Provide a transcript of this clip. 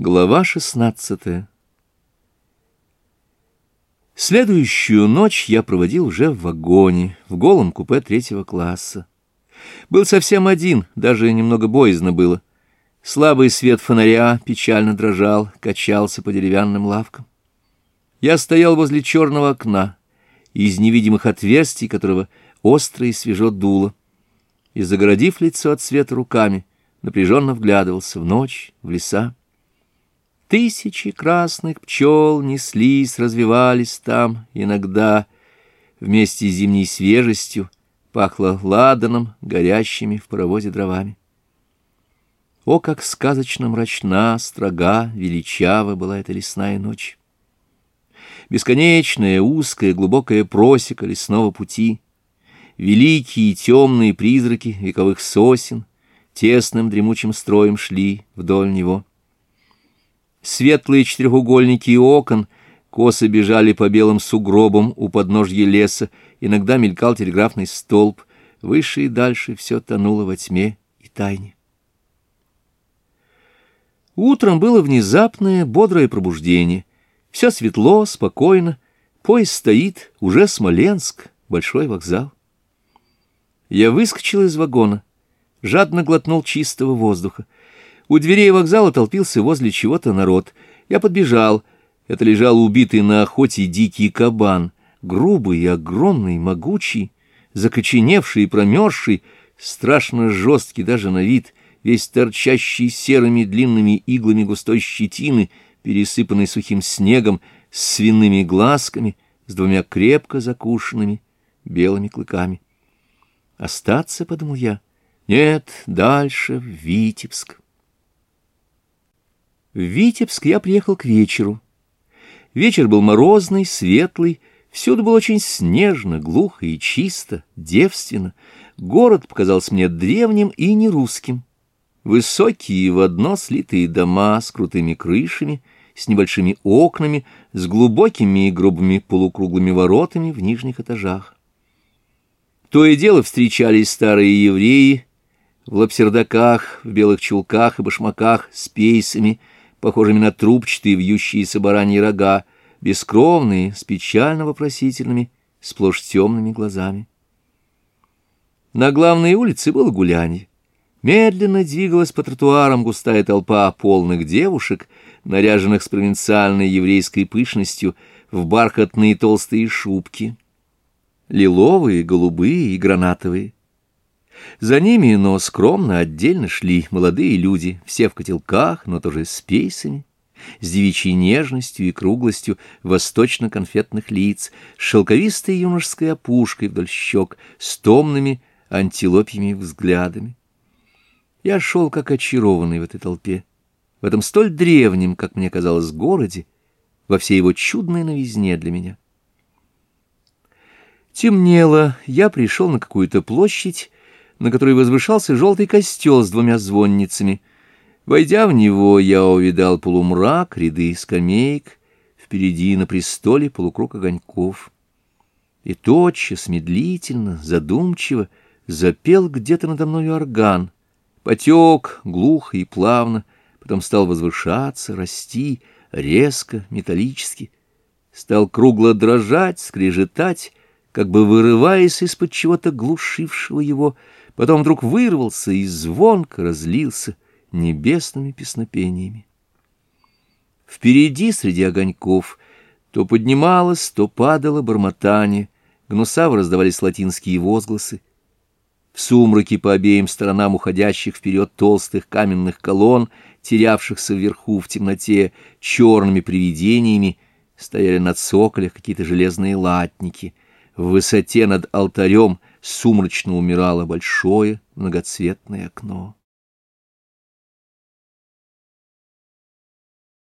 Глава 16 Следующую ночь я проводил уже в вагоне, в голом купе третьего класса. Был совсем один, даже немного боязно было. Слабый свет фонаря печально дрожал, качался по деревянным лавкам. Я стоял возле черного окна, из невидимых отверстий которого остро и свежо дуло, и, загородив лицо от света руками, напряженно вглядывался в ночь, в леса. Тысячи красных пчел неслись, развивались там, иногда вместе с зимней свежестью пахло ладаном, горящими в паровозе дровами. О, как сказочно мрачна, строга, величава была эта лесная ночь! Бесконечная, узкая, глубокая просека лесного пути, великие темные призраки вековых сосен тесным дремучим строем шли вдоль него — Светлые четырехугольники и окон косо бежали по белым сугробам у подножья леса, иногда мелькал телеграфный столб. Выше и дальше все тонуло во тьме и тайне. Утром было внезапное, бодрое пробуждение. Все светло, спокойно. Поезд стоит, уже Смоленск, большой вокзал. Я выскочил из вагона, жадно глотнул чистого воздуха. У дверей вокзала толпился возле чего-то народ. Я подбежал. Это лежал убитый на охоте дикий кабан. Грубый, огромный, могучий, закоченевший и промерзший, страшно жесткий даже на вид, весь торчащий серыми длинными иглами густой щетины, пересыпанный сухим снегом, с свиными глазками, с двумя крепко закушенными белыми клыками. «Остаться?» — подумал я. «Нет, дальше, в Витебск». В Витебск я приехал к вечеру. Вечер был морозный, светлый, всюду было очень снежно, глухо и чисто, девственно. Город показался мне древним и нерусским. Высокие в одно слитые дома с крутыми крышами, с небольшими окнами, с глубокими и грубыми полукруглыми воротами в нижних этажах. То и дело встречались старые евреи в лапсердаках, в белых чулках и башмаках с пейсами — похожими на трубчатые вьющиеся бараньи рога, бескровные, с печально вопросительными, сплошь темными глазами. На главной улице было гулянье. Медленно двигалась по тротуарам густая толпа полных девушек, наряженных с провинциальной еврейской пышностью в бархатные толстые шубки, лиловые, голубые и гранатовые. За ними, но скромно, отдельно шли молодые люди, все в котелках, но тоже с пейсами, с девичьей нежностью и круглостью восточно-конфетных лиц, с шелковистой юношеской опушкой вдоль щек, с томными антилопьями взглядами. Я шел как очарованный в этой толпе, в этом столь древнем, как мне казалось, городе, во всей его чудной новизне для меня. Темнело, я пришел на какую-то площадь, на которой возвышался желтый костел с двумя звонницами. Войдя в него, я увидал полумрак, ряды скамеек, впереди на престоле полукруг огоньков. И тотчас, медлительно, задумчиво, запел где-то надо мною орган. Потек глухо и плавно, потом стал возвышаться, расти, резко, металлически. Стал кругло дрожать, скрежетать, как бы вырываясь из-под чего-то глушившего его, потом вдруг вырвался и звонко разлился небесными песнопениями. Впереди среди огоньков то поднималось, то падало бормотание, гнусаво раздавались латинские возгласы. В сумраке по обеим сторонам уходящих вперед толстых каменных колонн, терявшихся вверху в темноте черными привидениями, стояли на цоколях какие-то железные латники. В высоте над алтарем сумрачно умирало большое многоцветное окно.